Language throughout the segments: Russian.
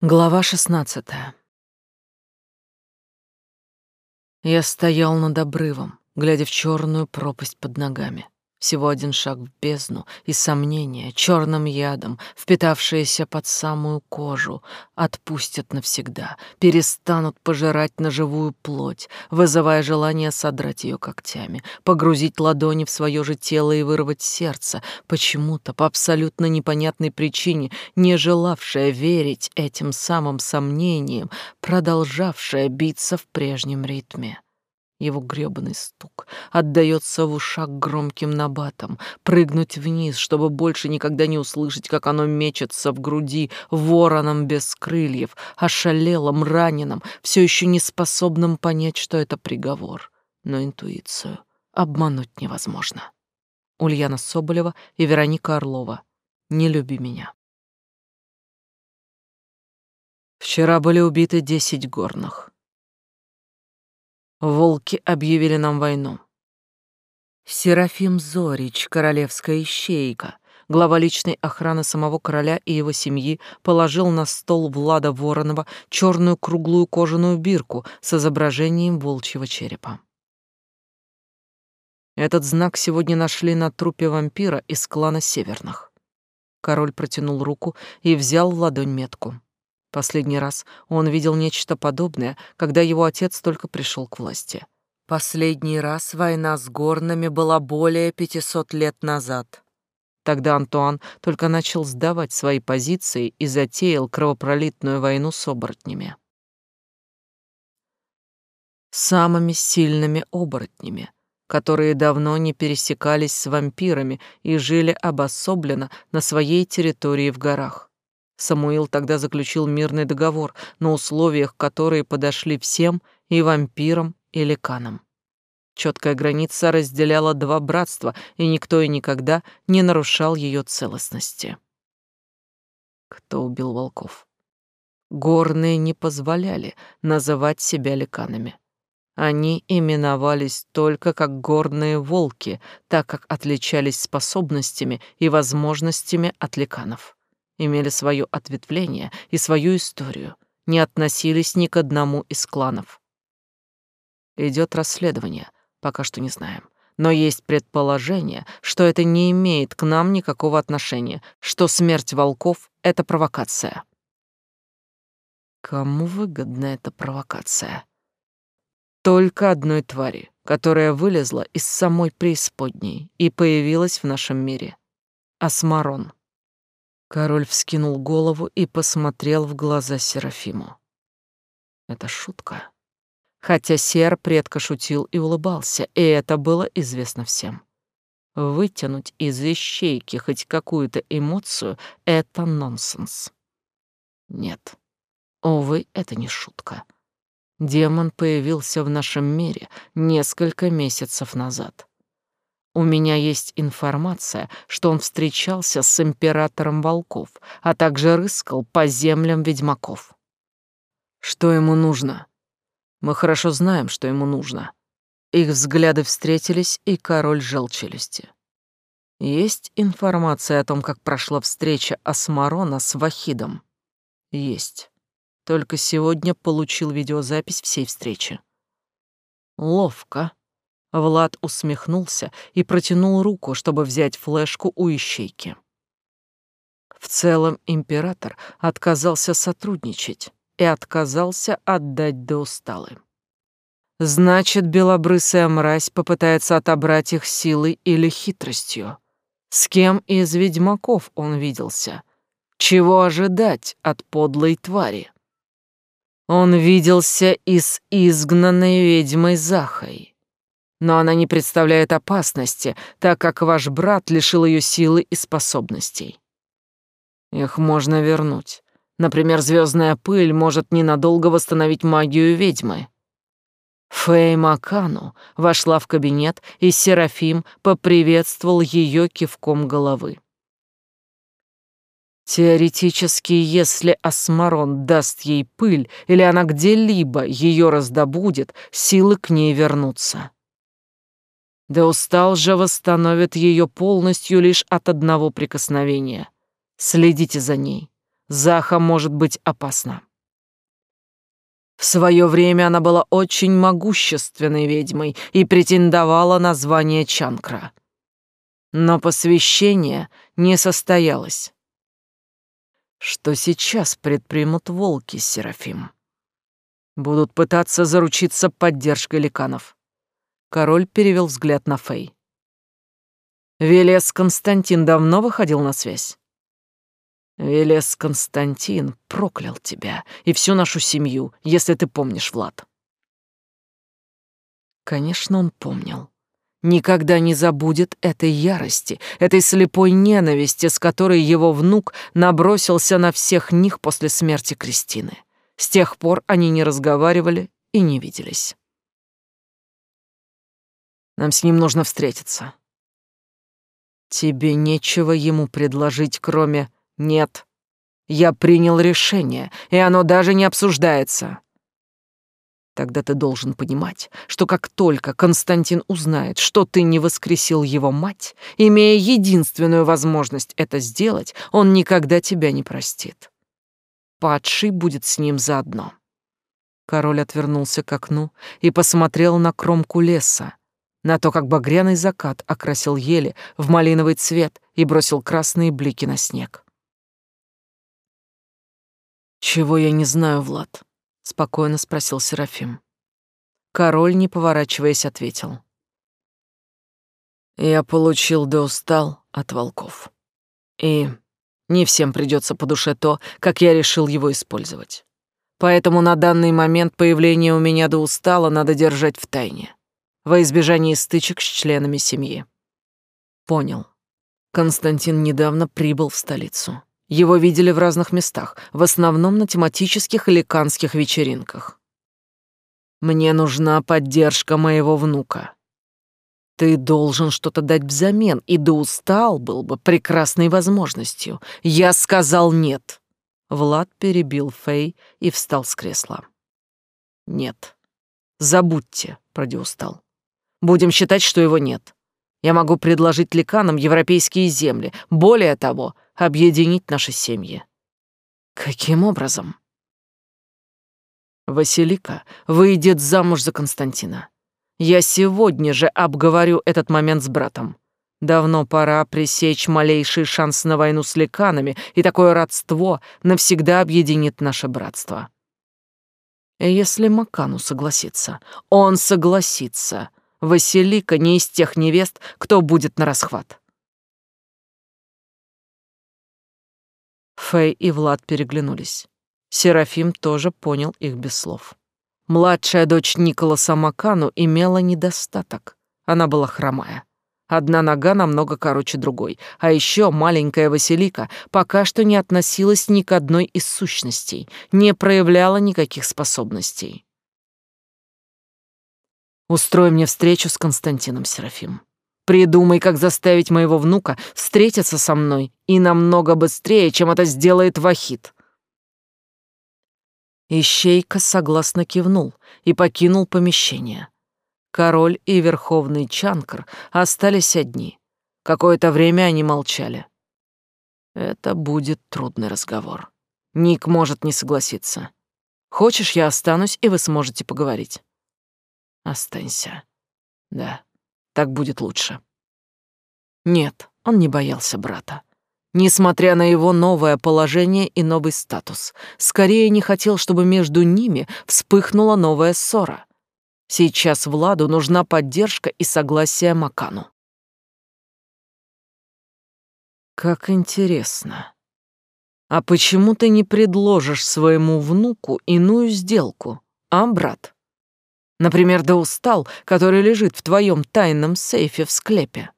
Глава шестнадцатая. Я стоял над обрывом, глядя в черную пропасть под ногами. Всего один шаг в бездну, и сомнения, черным ядом, впитавшиеся под самую кожу, отпустят навсегда, перестанут пожирать на живую плоть, вызывая желание содрать ее когтями, погрузить ладони в свое же тело и вырвать сердце, почему-то, по абсолютно непонятной причине, не желавшее верить этим самым сомнениям, продолжавшее биться в прежнем ритме. Его грёбаный стук отдаётся в ушах громким набатом, прыгнуть вниз, чтобы больше никогда не услышать, как оно мечется в груди вороном без крыльев, ошалелым, раненым, всё ещё не способным понять, что это приговор. Но интуицию обмануть невозможно. Ульяна Соболева и Вероника Орлова. «Не люби меня». Вчера были убиты десять горных. Волки объявили нам войну. Серафим Зорич, королевская ищейка, глава личной охраны самого короля и его семьи, положил на стол Влада Воронова черную круглую кожаную бирку с изображением волчьего черепа. Этот знак сегодня нашли на трупе вампира из клана Северных. Король протянул руку и взял в ладонь метку. Последний раз он видел нечто подобное, когда его отец только пришел к власти. Последний раз война с горными была более 500 лет назад. Тогда Антуан только начал сдавать свои позиции и затеял кровопролитную войну с оборотнями. Самыми сильными оборотнями, которые давно не пересекались с вампирами и жили обособленно на своей территории в горах. Самуил тогда заключил мирный договор на условиях, которые подошли всем, и вампирам, и ликанам. Четкая граница разделяла два братства, и никто и никогда не нарушал ее целостности. Кто убил волков? Горные не позволяли называть себя ликанами. Они именовались только как горные волки, так как отличались способностями и возможностями от ликанов имели свое ответвление и свою историю, не относились ни к одному из кланов. Идет расследование, пока что не знаем. Но есть предположение, что это не имеет к нам никакого отношения, что смерть волков — это провокация. Кому выгодна эта провокация? Только одной твари, которая вылезла из самой преисподней и появилась в нашем мире. Асмарон. Король вскинул голову и посмотрел в глаза Серафиму. Это шутка. Хотя Сер предко шутил и улыбался, и это было известно всем. Вытянуть из ищейки хоть какую-то эмоцию — это нонсенс. Нет, увы, это не шутка. Демон появился в нашем мире несколько месяцев назад. У меня есть информация, что он встречался с императором волков, а также рыскал по землям ведьмаков. Что ему нужно? Мы хорошо знаем, что ему нужно. Их взгляды встретились, и король сжал челюсти. Есть информация о том, как прошла встреча Асмарона с Вахидом? Есть. Только сегодня получил видеозапись всей встречи. Ловко. Влад усмехнулся и протянул руку, чтобы взять флешку у ищейки. В целом император отказался сотрудничать и отказался отдать до усталы. Значит, белобрысая мразь попытается отобрать их силой или хитростью. С кем из ведьмаков он виделся? Чего ожидать от подлой твари? Он виделся и с изгнанной ведьмой Захой но она не представляет опасности, так как ваш брат лишил ее силы и способностей. Их можно вернуть. Например, звездная пыль может ненадолго восстановить магию ведьмы. Фэй Макану вошла в кабинет, и Серафим поприветствовал ее кивком головы. Теоретически, если Асмарон даст ей пыль или она где-либо ее раздобудет, силы к ней вернутся. Да устал же восстановит ее полностью лишь от одного прикосновения. Следите за ней. Заха может быть опасна. В свое время она была очень могущественной ведьмой и претендовала на звание Чанкра. Но посвящение не состоялось. Что сейчас предпримут волки, Серафим? Будут пытаться заручиться поддержкой ликанов. Король перевел взгляд на Фей. Велес Константин давно выходил на связь? Велес Константин проклял тебя и всю нашу семью, если ты помнишь, Влад. Конечно, он помнил. Никогда не забудет этой ярости, этой слепой ненависти, с которой его внук набросился на всех них после смерти Кристины. С тех пор они не разговаривали и не виделись. Нам с ним нужно встретиться. Тебе нечего ему предложить, кроме нет. Я принял решение, и оно даже не обсуждается. Тогда ты должен понимать, что как только Константин узнает, что ты не воскресил его мать, имея единственную возможность это сделать, он никогда тебя не простит. Падший будет с ним заодно. Король отвернулся к окну и посмотрел на кромку леса, на то, как багряный закат окрасил ели в малиновый цвет и бросил красные блики на снег. «Чего я не знаю, Влад?» — спокойно спросил Серафим. Король, не поворачиваясь, ответил. «Я получил да устал от волков. И не всем придется по душе то, как я решил его использовать. Поэтому на данный момент появление у меня до устала надо держать в тайне, во избежание стычек с членами семьи». «Понял. Константин недавно прибыл в столицу. Его видели в разных местах, в основном на тематических или канских вечеринках. Мне нужна поддержка моего внука. Ты должен что-то дать взамен, и да устал был бы прекрасной возможностью. Я сказал нет. Влад перебил Фей и встал с кресла. Нет. Забудьте про Диустал. Будем считать, что его нет. Я могу предложить ликанам европейские земли. Более того, объединить наши семьи. Каким образом? Василика выйдет замуж за Константина. Я сегодня же обговорю этот момент с братом. Давно пора пресечь малейший шанс на войну с ликанами, и такое родство навсегда объединит наше братство. Если Макану согласится, он согласится. Василика не из тех невест, кто будет на расхват. Фэй и Влад переглянулись. Серафим тоже понял их без слов. Младшая дочь Николаса Макану имела недостаток. Она была хромая. Одна нога намного короче другой, а еще маленькая Василика пока что не относилась ни к одной из сущностей, не проявляла никаких способностей. «Устрой мне встречу с Константином Серафим», Придумай, как заставить моего внука встретиться со мной и намного быстрее, чем это сделает Вахид. Ищейка согласно кивнул и покинул помещение. Король и Верховный Чанкр остались одни. Какое-то время они молчали. Это будет трудный разговор. Ник может не согласиться. Хочешь, я останусь, и вы сможете поговорить? Останься. Да так будет лучше. Нет, он не боялся брата. Несмотря на его новое положение и новый статус, скорее не хотел, чтобы между ними вспыхнула новая ссора. Сейчас Владу нужна поддержка и согласие Макану. Как интересно. А почему ты не предложишь своему внуку иную сделку, а, брат? Например, Даустал, который лежит в твоем тайном сейфе в склепе.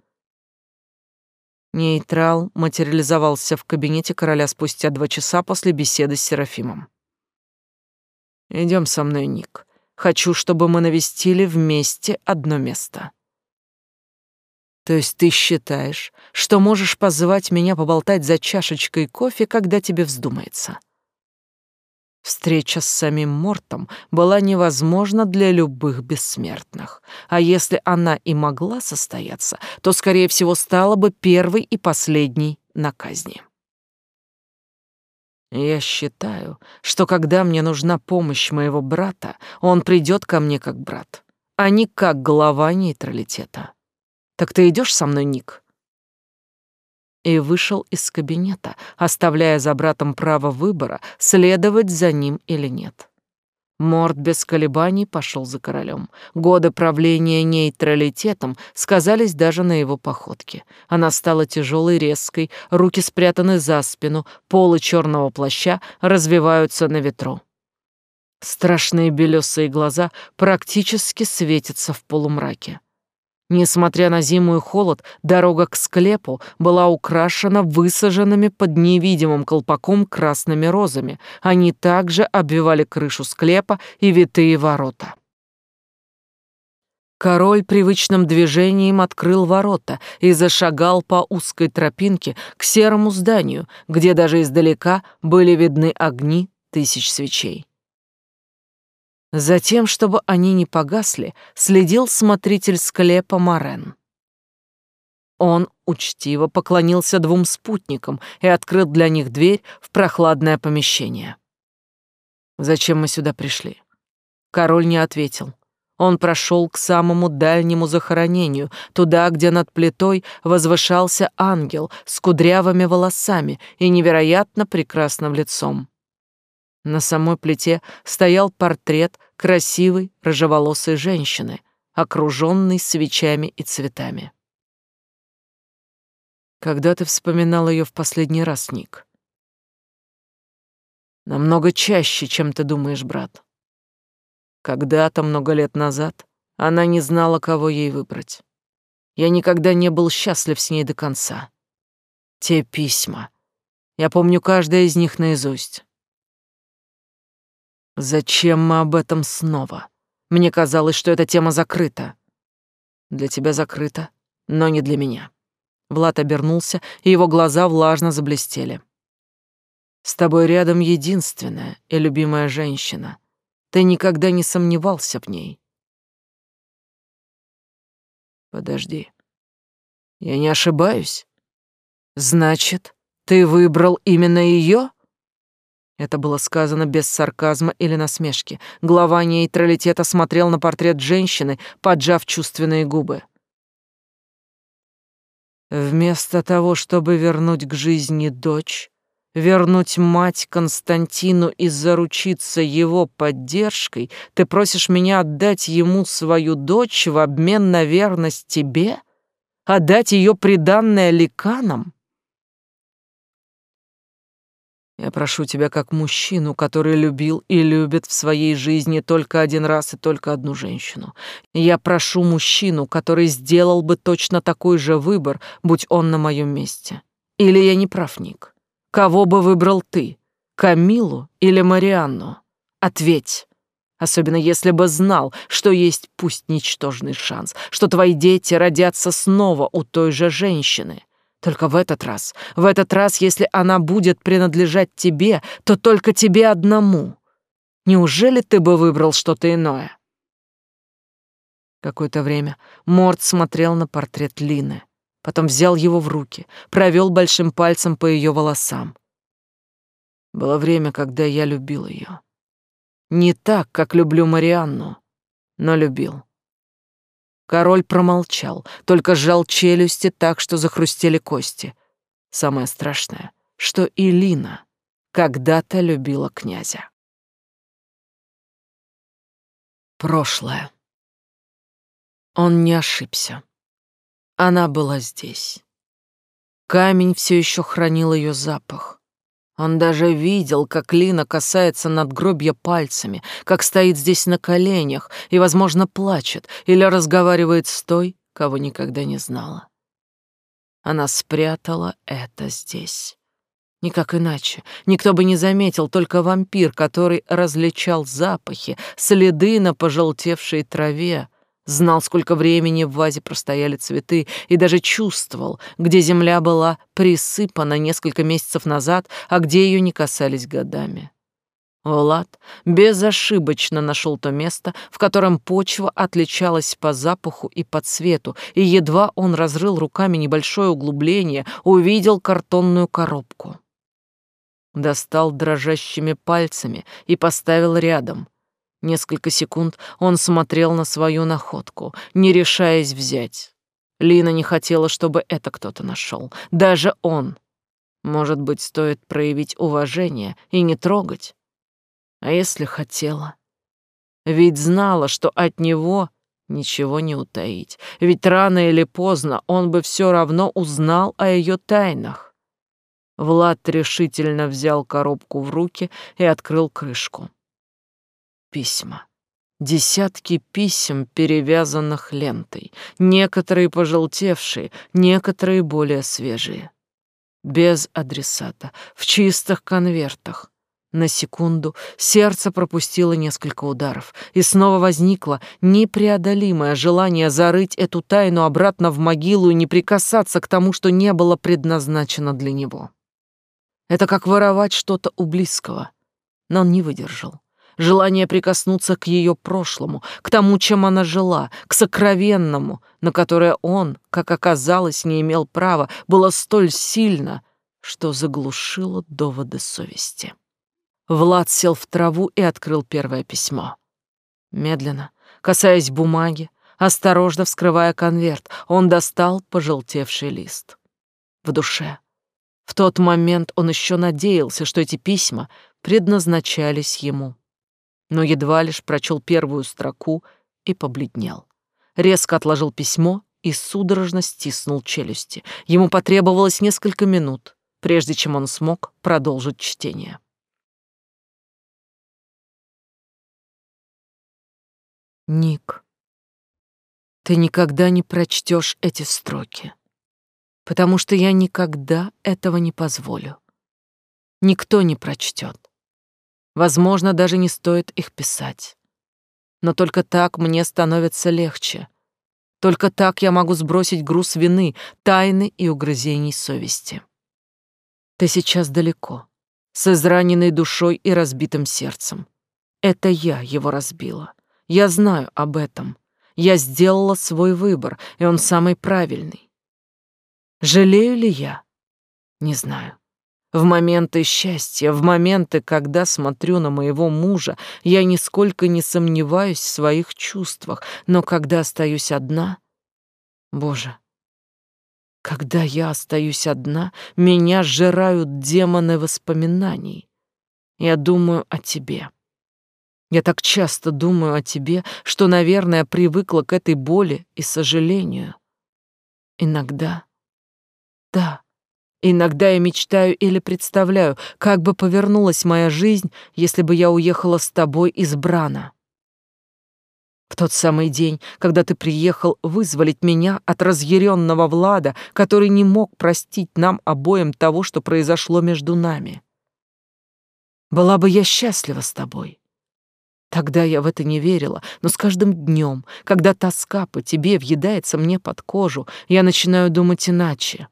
Нейтрал материализовался в кабинете короля спустя два часа после беседы с Серафимом. Идем со мной, Ник. Хочу, чтобы мы навестили вместе одно место. То есть ты считаешь, что можешь позвать меня поболтать за чашечкой кофе, когда тебе вздумается? Встреча с самим Мортом была невозможна для любых бессмертных, а если она и могла состояться, то, скорее всего, стала бы первой и последней на казни. Я считаю, что когда мне нужна помощь моего брата, он придет ко мне как брат, а не как глава нейтралитета. Так ты идешь со мной, Ник? И вышел из кабинета, оставляя за братом право выбора, следовать за ним или нет. Морд без колебаний пошел за королем. Годы правления нейтралитетом сказались даже на его походке. Она стала тяжелой, резкой, руки спрятаны за спину, полы черного плаща развиваются на ветру. Страшные белесые глаза практически светятся в полумраке. Несмотря на зиму и холод, дорога к склепу была украшена высаженными под невидимым колпаком красными розами. Они также обвивали крышу склепа и витые ворота. Король привычным движением открыл ворота и зашагал по узкой тропинке к серому зданию, где даже издалека были видны огни тысяч свечей. Затем, чтобы они не погасли, следил смотритель склепа Морен. Он учтиво поклонился двум спутникам и открыл для них дверь в прохладное помещение. «Зачем мы сюда пришли?» Король не ответил. Он прошел к самому дальнему захоронению, туда, где над плитой возвышался ангел с кудрявыми волосами и невероятно прекрасным лицом. На самой плите стоял портрет красивой рыжеволосой женщины, окруженной свечами и цветами. Когда ты вспоминал ее в последний раз, Ник? Намного чаще, чем ты думаешь, брат. Когда-то, много лет назад, она не знала, кого ей выбрать. Я никогда не был счастлив с ней до конца. Те письма. Я помню каждое из них наизусть. Зачем мы об этом снова? Мне казалось, что эта тема закрыта. Для тебя закрыта, но не для меня. Влад обернулся, и его глаза влажно заблестели. С тобой рядом единственная и любимая женщина. Ты никогда не сомневался в ней. Подожди. Я не ошибаюсь? Значит, ты выбрал именно ее? Это было сказано без сарказма или насмешки. Глава нейтралитета смотрел на портрет женщины, поджав чувственные губы. Вместо того, чтобы вернуть к жизни дочь, вернуть мать Константину и заручиться его поддержкой, ты просишь меня отдать ему свою дочь в обмен на верность тебе? Отдать ее приданное ликанам? Я прошу тебя как мужчину, который любил и любит в своей жизни только один раз и только одну женщину. Я прошу мужчину, который сделал бы точно такой же выбор, будь он на моем месте. Или я не прав, Ник? Кого бы выбрал ты? Камилу или Марианну? Ответь. Особенно если бы знал, что есть пусть ничтожный шанс, что твои дети родятся снова у той же женщины. Только в этот раз, в этот раз, если она будет принадлежать тебе, то только тебе одному. Неужели ты бы выбрал что-то иное? Какое-то время Морд смотрел на портрет Лины, потом взял его в руки, провел большим пальцем по ее волосам. Было время, когда я любил ее. Не так, как люблю Марианну, но любил. Король промолчал, только сжал челюсти так, что захрустели кости. Самое страшное, что и когда-то любила князя. Прошлое. Он не ошибся. Она была здесь. Камень все еще хранил ее запах. Он даже видел, как Лина касается надгробья пальцами, как стоит здесь на коленях и, возможно, плачет или разговаривает с той, кого никогда не знала. Она спрятала это здесь. Никак иначе. Никто бы не заметил, только вампир, который различал запахи, следы на пожелтевшей траве, знал, сколько времени в вазе простояли цветы, и даже чувствовал, где земля была присыпана несколько месяцев назад, а где ее не касались годами. Влад безошибочно нашел то место, в котором почва отличалась по запаху и по цвету, и едва он разрыл руками небольшое углубление, увидел картонную коробку. Достал дрожащими пальцами и поставил рядом. Несколько секунд он смотрел на свою находку, не решаясь взять. Лина не хотела, чтобы это кто-то нашел. Даже он. Может быть, стоит проявить уважение и не трогать? А если хотела? Ведь знала, что от него ничего не утаить. Ведь рано или поздно он бы все равно узнал о ее тайнах. Влад решительно взял коробку в руки и открыл крышку. Письма. Десятки писем, перевязанных лентой, некоторые пожелтевшие, некоторые более свежие. Без адресата, в чистых конвертах. На секунду сердце пропустило несколько ударов, и снова возникло непреодолимое желание зарыть эту тайну обратно в могилу и не прикасаться к тому, что не было предназначено для него. Это как воровать что-то у близкого. Но он не выдержал желание прикоснуться к ее прошлому, к тому, чем она жила, к сокровенному, на которое он, как оказалось, не имел права, было столь сильно, что заглушило доводы совести. Влад сел в траву и открыл первое письмо. Медленно, касаясь бумаги, осторожно вскрывая конверт, он достал пожелтевший лист. В душе. В тот момент он еще надеялся, что эти письма предназначались ему но едва лишь прочел первую строку и побледнел. Резко отложил письмо и судорожно стиснул челюсти. Ему потребовалось несколько минут, прежде чем он смог продолжить чтение. Ник, ты никогда не прочтешь эти строки, потому что я никогда этого не позволю. Никто не прочтет. Возможно, даже не стоит их писать. Но только так мне становится легче. Только так я могу сбросить груз вины, тайны и угрызений совести. Ты сейчас далеко, с израненной душой и разбитым сердцем. Это я его разбила. Я знаю об этом. Я сделала свой выбор, и он самый правильный. Жалею ли я? Не знаю. В моменты счастья, в моменты, когда смотрю на моего мужа, я нисколько не сомневаюсь в своих чувствах, но когда остаюсь одна... Боже, когда я остаюсь одна, меня сжирают демоны воспоминаний. Я думаю о тебе. Я так часто думаю о тебе, что, наверное, привыкла к этой боли и сожалению. Иногда... Да, Иногда я мечтаю или представляю, как бы повернулась моя жизнь, если бы я уехала с тобой из Брана. В тот самый день, когда ты приехал вызволить меня от разъяренного Влада, который не мог простить нам обоим того, что произошло между нами. Была бы я счастлива с тобой. Тогда я в это не верила, но с каждым днем, когда тоска по тебе въедается мне под кожу, я начинаю думать иначе.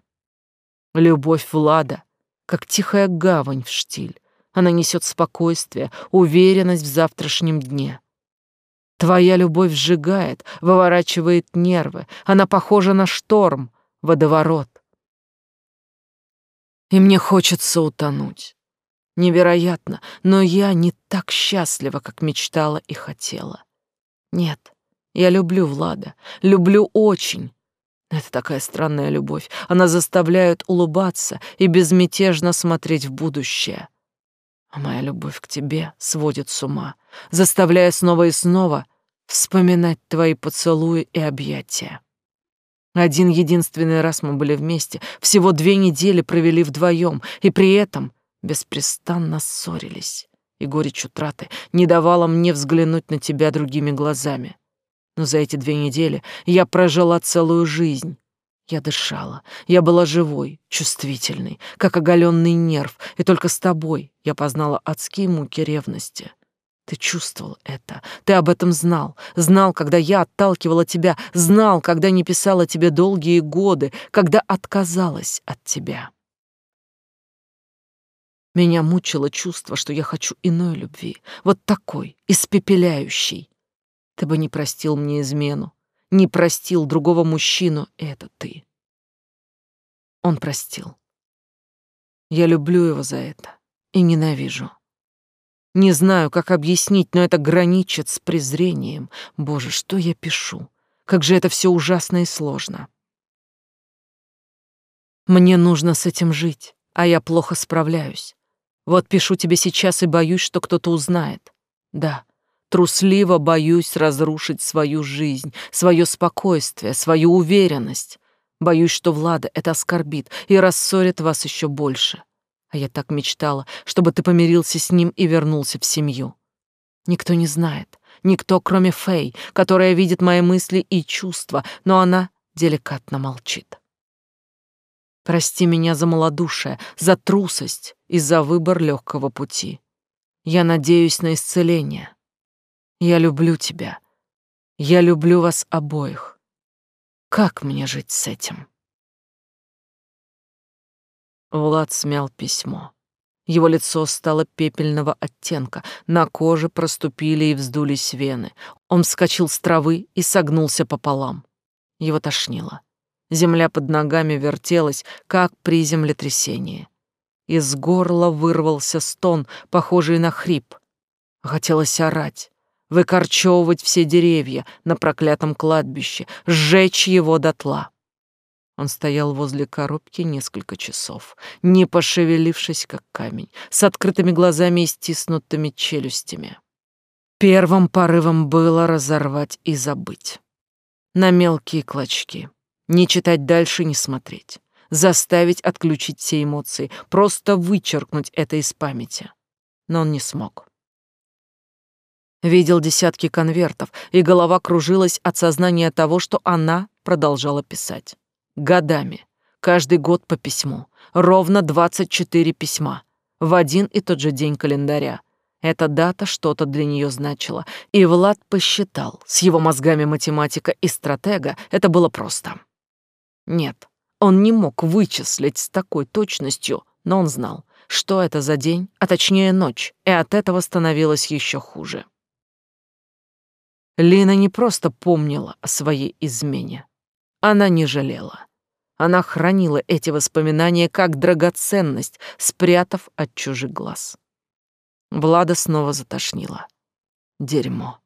Любовь Влада, как тихая гавань в штиль. Она несет спокойствие, уверенность в завтрашнем дне. Твоя любовь сжигает, выворачивает нервы. Она похожа на шторм, водоворот. И мне хочется утонуть. Невероятно, но я не так счастлива, как мечтала и хотела. Нет, я люблю Влада, люблю очень, это такая странная любовь. Она заставляет улыбаться и безмятежно смотреть в будущее. А моя любовь к тебе сводит с ума, заставляя снова и снова вспоминать твои поцелуи и объятия. Один единственный раз мы были вместе, всего две недели провели вдвоем, и при этом беспрестанно ссорились. И горечь утраты не давала мне взглянуть на тебя другими глазами. Но за эти две недели я прожила целую жизнь. Я дышала, я была живой, чувствительной, как оголенный нерв, и только с тобой я познала адские муки ревности. Ты чувствовал это, ты об этом знал, знал, когда я отталкивала тебя, знал, когда не писала тебе долгие годы, когда отказалась от тебя. Меня мучило чувство, что я хочу иной любви, вот такой, испепеляющей, ты бы не простил мне измену, не простил другого мужчину, это ты. Он простил. Я люблю его за это. и ненавижу. Не знаю, как объяснить, но это граничит с презрением. Боже, что я пишу? Как же это все ужасно и сложно. Мне нужно с этим жить, а я плохо справляюсь. Вот пишу тебе сейчас и боюсь, что кто-то узнает. Да, трусливо боюсь разрушить свою жизнь, свое спокойствие, свою уверенность. Боюсь, что Влада это оскорбит и рассорит вас еще больше. А я так мечтала, чтобы ты помирился с ним и вернулся в семью. Никто не знает, никто, кроме Фэй, которая видит мои мысли и чувства, но она деликатно молчит. Прости меня за малодушие, за трусость и за выбор легкого пути. Я надеюсь на исцеление. Я люблю тебя. Я люблю вас обоих. Как мне жить с этим? Влад смял письмо. Его лицо стало пепельного оттенка, на коже проступили и вздулись вены. Он вскочил с травы и согнулся пополам. Его тошнило. Земля под ногами вертелась, как при землетрясении. Из горла вырвался стон, похожий на хрип. Хотелось орать, выкорчевывать все деревья на проклятом кладбище, сжечь его дотла. Он стоял возле коробки несколько часов, не пошевелившись, как камень, с открытыми глазами и стиснутыми челюстями. Первым порывом было разорвать и забыть. На мелкие клочки. Не читать дальше, не смотреть. Заставить отключить все эмоции, просто вычеркнуть это из памяти. Но он не смог. Видел десятки конвертов, и голова кружилась от сознания того, что она продолжала писать. Годами. Каждый год по письму. Ровно 24 письма. В один и тот же день календаря. Эта дата что-то для нее значила, и Влад посчитал, с его мозгами математика и стратега это было просто. Нет, он не мог вычислить с такой точностью, но он знал, что это за день, а точнее ночь, и от этого становилось еще хуже. Лина не просто помнила о своей измене. Она не жалела. Она хранила эти воспоминания как драгоценность, спрятав от чужих глаз. Влада снова затошнила. Дерьмо.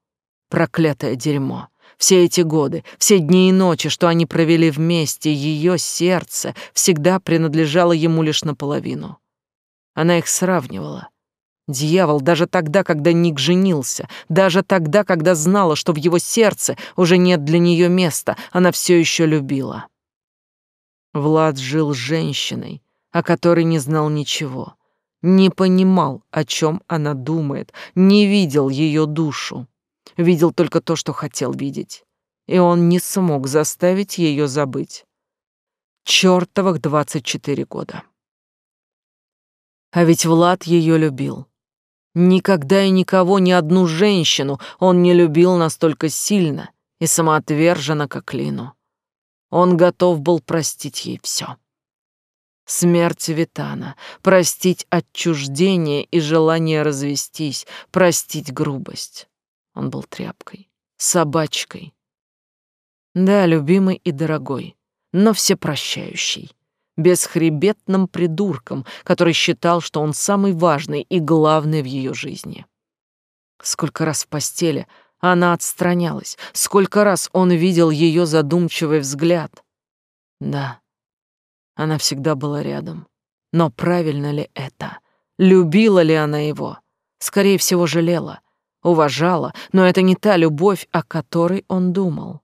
Проклятое дерьмо. Все эти годы, все дни и ночи, что они провели вместе, ее сердце всегда принадлежало ему лишь наполовину. Она их сравнивала. Дьявол, даже тогда, когда Ник женился, даже тогда, когда знала, что в его сердце уже нет для нее места, она все еще любила. Влад жил с женщиной, о которой не знал ничего, не понимал, о чем она думает, не видел ее душу, видел только то, что хотел видеть, и он не смог заставить ее забыть. Чёртовых двадцать четыре года. А ведь Влад ее любил. Никогда и никого, ни одну женщину он не любил настолько сильно и самоотверженно, как Лину. Он готов был простить ей все. Смерть Витана, простить отчуждение и желание развестись, простить грубость. Он был тряпкой, собачкой. Да, любимый и дорогой, но всепрощающий, бесхребетным придурком, который считал, что он самый важный и главный в ее жизни. Сколько раз в постели она отстранялась. Сколько раз он видел ее задумчивый взгляд. Да, она всегда была рядом. Но правильно ли это? Любила ли она его? Скорее всего, жалела, уважала, но это не та любовь, о которой он думал.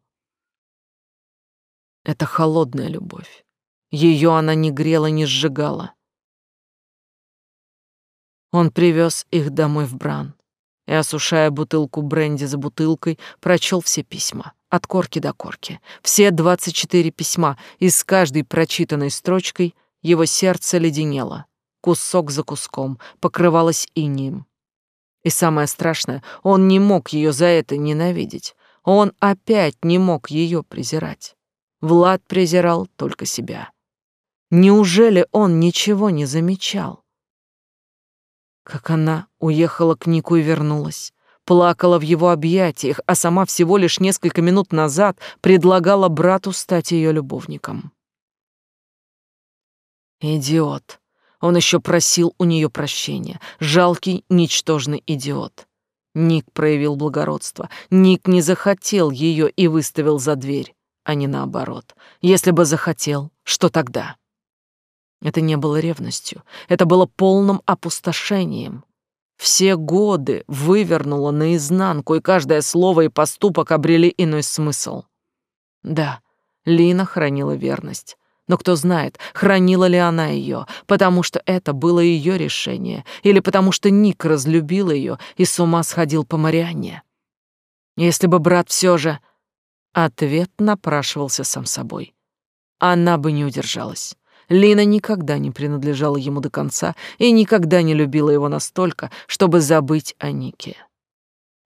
Это холодная любовь. Ее она не грела, не сжигала. Он привез их домой в Бран и, осушая бутылку бренди за бутылкой, прочел все письма, от корки до корки. Все двадцать четыре письма, и с каждой прочитанной строчкой его сердце леденело, кусок за куском, покрывалось инием. И самое страшное, он не мог ее за это ненавидеть. Он опять не мог ее презирать. Влад презирал только себя. Неужели он ничего не замечал? Как она уехала к Нику и вернулась. Плакала в его объятиях, а сама всего лишь несколько минут назад предлагала брату стать ее любовником. Идиот. Он еще просил у нее прощения. Жалкий, ничтожный идиот. Ник проявил благородство. Ник не захотел ее и выставил за дверь, а не наоборот. Если бы захотел, что тогда? Это не было ревностью. Это было полным опустошением. Все годы вывернуло наизнанку, и каждое слово и поступок обрели иной смысл. Да, Лина хранила верность. Но кто знает, хранила ли она ее, потому что это было ее решение, или потому что Ник разлюбил ее и с ума сходил по Марианне. Если бы брат все же... Ответ напрашивался сам собой. Она бы не удержалась. Лина никогда не принадлежала ему до конца и никогда не любила его настолько, чтобы забыть о Нике.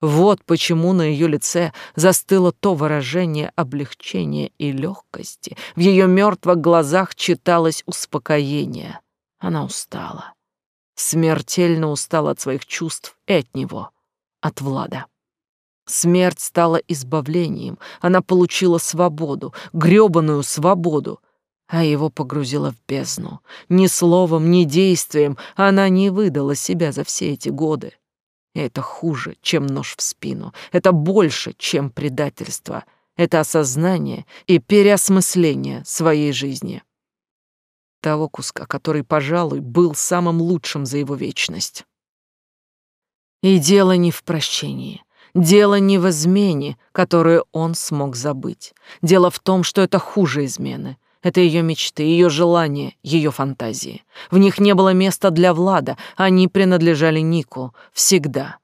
Вот почему на ее лице застыло то выражение облегчения и легкости. В ее мертвых глазах читалось успокоение. Она устала. Смертельно устала от своих чувств и от него, от Влада. Смерть стала избавлением. Она получила свободу, грёбаную свободу, а его погрузила в бездну. Ни словом, ни действием она не выдала себя за все эти годы. Это хуже, чем нож в спину. Это больше, чем предательство. Это осознание и переосмысление своей жизни. Того куска, который, пожалуй, был самым лучшим за его вечность. И дело не в прощении. Дело не в измене, которую он смог забыть. Дело в том, что это хуже измены. Это ее мечты, ее желания, ее фантазии. В них не было места для Влада, они принадлежали Нику. Всегда.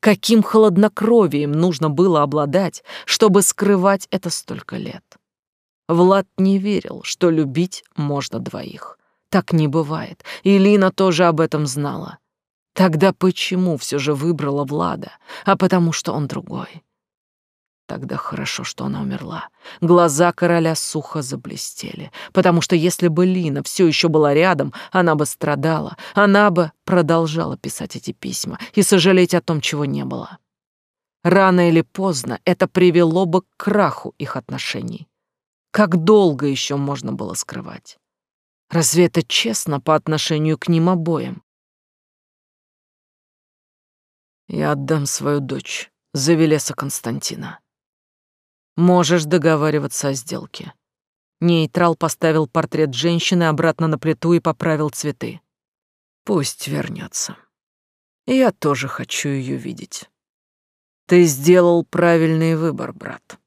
Каким холоднокровием нужно было обладать, чтобы скрывать это столько лет? Влад не верил, что любить можно двоих. Так не бывает, и Лина тоже об этом знала. Тогда почему все же выбрала Влада? А потому что он другой. Тогда хорошо, что она умерла. Глаза короля сухо заблестели, потому что если бы Лина все еще была рядом, она бы страдала, она бы продолжала писать эти письма и сожалеть о том, чего не было. Рано или поздно это привело бы к краху их отношений. Как долго еще можно было скрывать? Разве это честно по отношению к ним обоим? Я отдам свою дочь за Константина. Можешь договариваться о сделке. Нейтрал поставил портрет женщины обратно на плиту и поправил цветы. Пусть вернется. Я тоже хочу ее видеть. Ты сделал правильный выбор, брат.